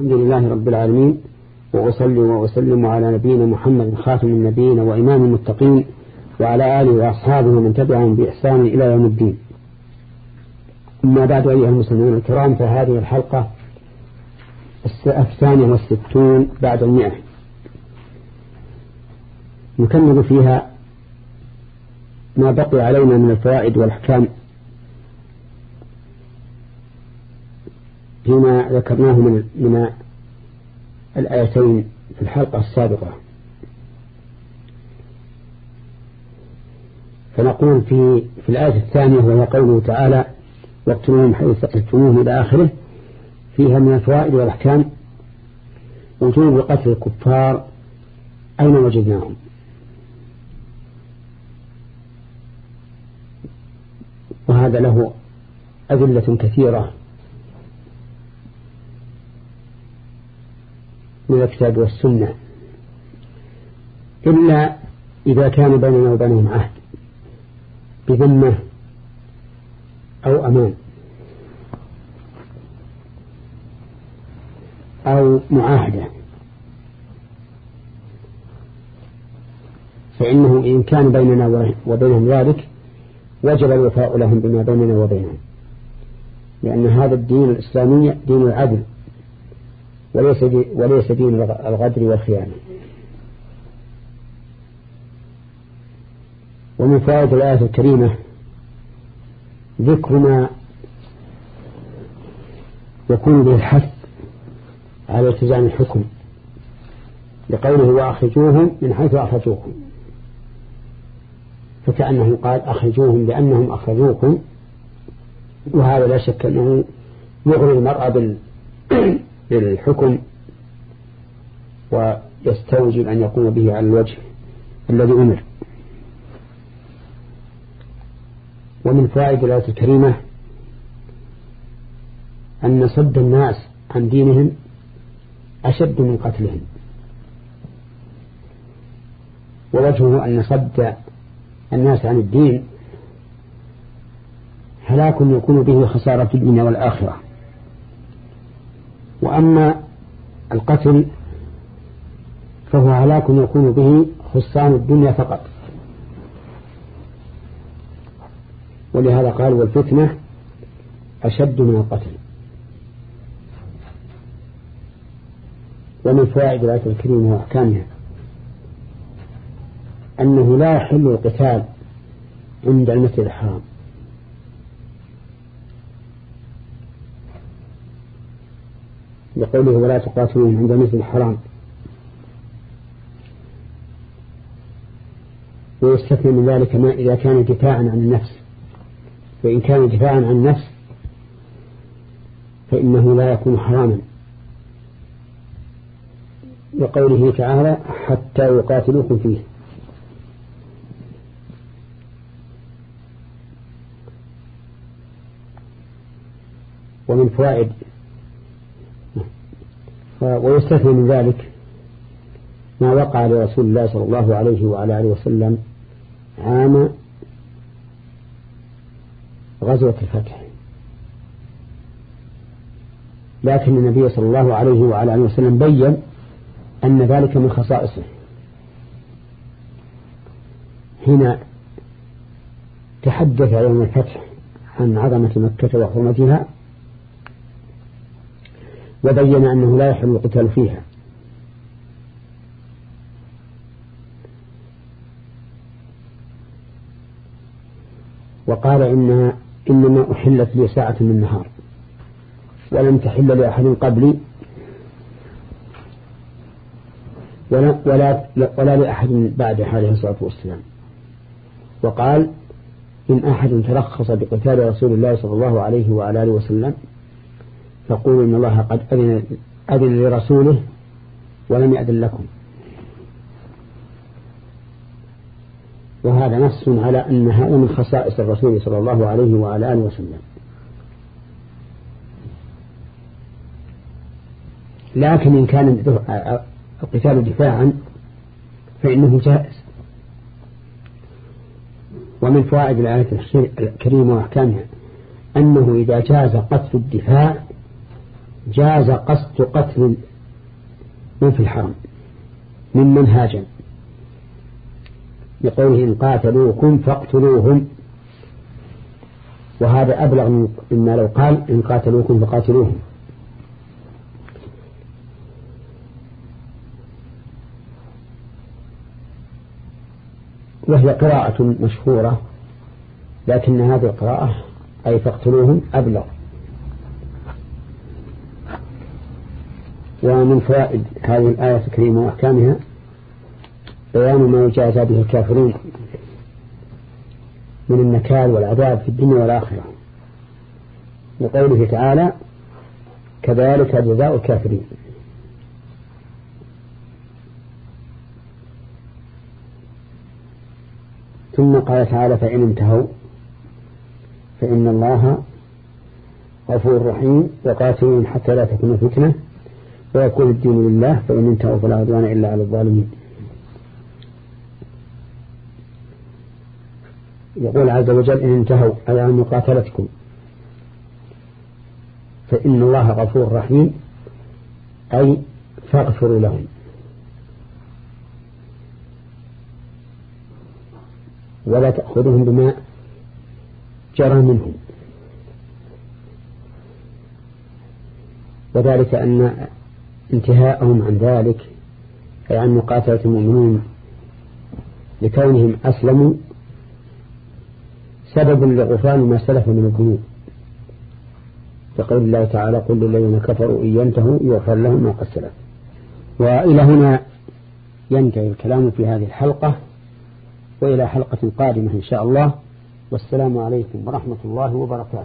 الحمد لله رب العالمين وأصلي وأسلم على نبينا محمد خاتم النبيين وإمام المتقين وعلى آله وأصحابه ومن تبعهم بإحسان إلى يوم الدين. أما بعد أيها المسلمون الكرام فهذه الحلقة الثانية والستون بعد المئة. نكمل فيها ما بقي علينا من الفوائد والأحكام. فيما ذكرناه من من الآيتين في الحلقة السابقة. فنقول في في الآية الثانية وهي قوله تعالى واقتلوهم حيث ثقفتموهم إلى آخره فيها من الفوائد والأحكام وجوب قتل الكفار أين وجدناهم وهذا له أدلة كثيرة. من الكتاب والسنة. إلا إذا كان بيننا وبينهم عهد بذمة أو أمان أو معاهدة. فإنه إن كان بيننا وبينهم ذلك وجب الوفاء لهم بما بيننا وبينهم. لأن هذا الدين الإسلامي دين العدل. وليس وليس دين الغدر والخيانة. ومن فائدة الآية الكريمة ذكر ما يكون به الحث على التزام الحكم لقوله وأخرجوهم من حيث أخرجوكم. فكأنه قال أخرجوهم لأنهم أخرجوكم وهذا لا شك أنه يغري المرأة بالحكم ويستوجب أن يقوم به على الوجه الذي أمر. ومن فائدة الآية الكريمة أن صد الناس عن دينهم أشد من قتلهم. ووجهه أن صد الناس عن الدين هلاك يكون به خسارة الدنيا والآخرة. وأما القتل فهو هلاك يكون به خسان الدنيا فقط. ولهذا قال والفتنة أشد من القتل. ومن فوائد الآية الكريمة وأحكامها أنه لا يحل القتال عند المسجد الحرام. لقوله ولا تقاتلون عند المسجد الحرام. ويستثنى من ذلك ما إذا كان دفاعا عن النفس. فإن كان دفاعا عن النفس فإنه لا يكون حراما. لقوله تعالى حتى يقاتلوكم فيه. ومن فوائد ويستثنى من ذلك ما وقع لرسول الله صلى الله عليه وعلى آله وسلم عام غزوة الفتح. لكن النبي صلى الله عليه وعلى آله وسلم بين أن ذلك من خصائصه. هنا تحدث يوم الفتح عن عظمة مكة وحرمتها وبين أنه لا يحل القتال فيها. وقال إنها إنما أحلت لي ساعة من النهار. ولم تحل لأحد قبلي. ولا, ولا, ولا لأحد بعد عليه الصلاة والسلام. وقال إن أحد ترخص بقتال رسول الله صلى الله عليه وعلى آله وسلم فقولوا إن الله قد أذن, أذن لرسوله ولم يأذن لكم. وهذا نص على أن هذا من خصائص الرسول صلى الله عليه وعلى آله وسلم. لكن إن كان القتال دفاعا فإنه جائز. ومن فوائد الآية الكريمة وأحكامها أنه إذا جاز قتل الدفاع جاز قصد قتل من في الحرم ممن هاجم بقوله إن قاتلوكم فاقتلوهم. وهذا أبلغ مما لو قال إن قاتلوكم فقاتلوهم. وهي قراءة مشهورة لكن هذه القراءة أي فاقتلوهم أبلغ. ومن فوائد هذه الآية الكريمة وأحكامها بيان ما يجازى به الكافرين من النكال والعذاب في الدنيا والآخرة. لقوله تعالى كذلك جزاء الكافرين. ثم قال تعالى فإن انتهوا فإن الله غفور رحيم وقاتلون حتى لا تكون فتنة. ويكون الدين لله فإن انتهوا فلا عدوان إلا على الظالمين. يقول عز وجل إن انتهوا عن مقاتلتكم. فإن الله غفور رحيم أي فاغفروا لهم. ولا تأخذهم بما جرى منهم. وذلك أن انتهاءهم عن ذلك أي عن مقاتلة المؤمنين لكونهم أسلموا سبب لغفران ما سلف من الذنوب. كقول الله تعالى قل للذين كفروا إن ينتهوا يغفر لهم ما قد سلف. وإلى هنا ينتهي الكلام في هذه الحلقة وإلى حلقة قادمة إن شاء الله. والسلام عليكم ورحمة الله وبركاته.